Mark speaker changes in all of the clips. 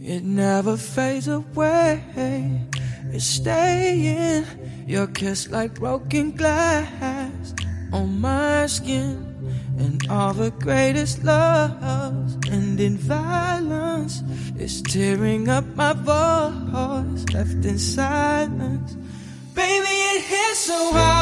Speaker 1: It never fades away. It's staying. Your kiss like broken glass on my skin. And all the greatest loves end in violence. It's tearing up my voice, left in silence. Baby, it hits so hard.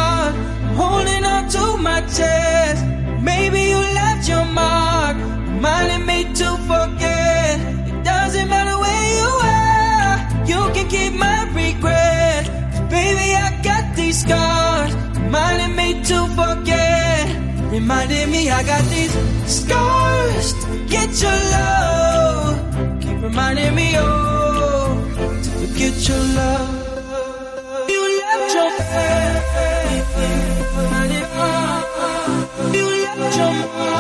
Speaker 1: My chest. Maybe you left your mark, reminding me to forget. It doesn't matter where you are, you can keep my regret. Baby, I got these scars, reminding me to forget. Reminding me I got these scars to get your love. Keep reminding me, oh, to forget your love. Your mark,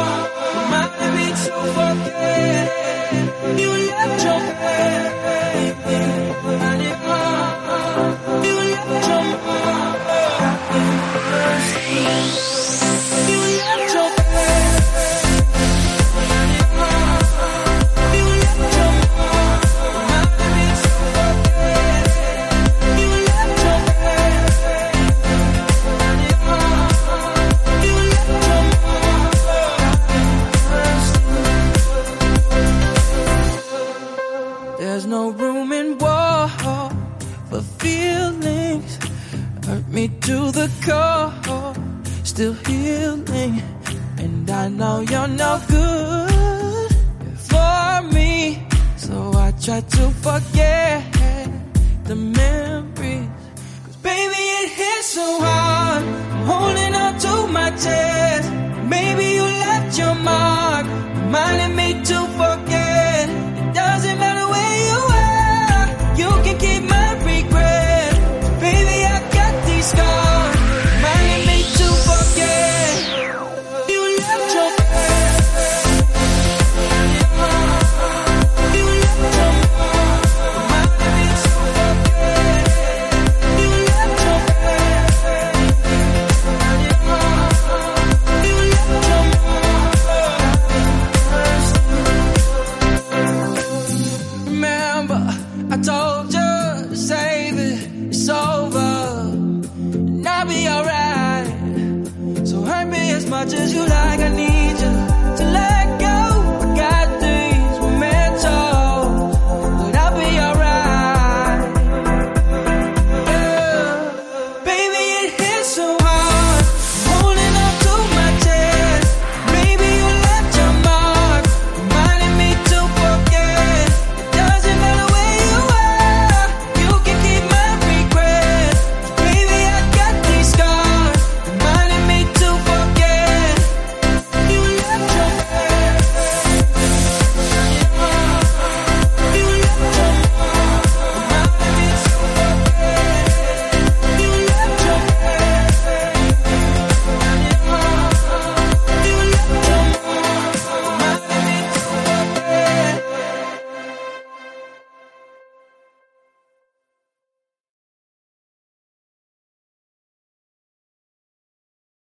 Speaker 1: There's no room in war for feelings. Hurt me to the core, still healing. And I know you're no good for me. So I try to forget the memories. Cause baby, it hits so hard. I'm holding on to my chest. Maybe you left your mark. Reminding me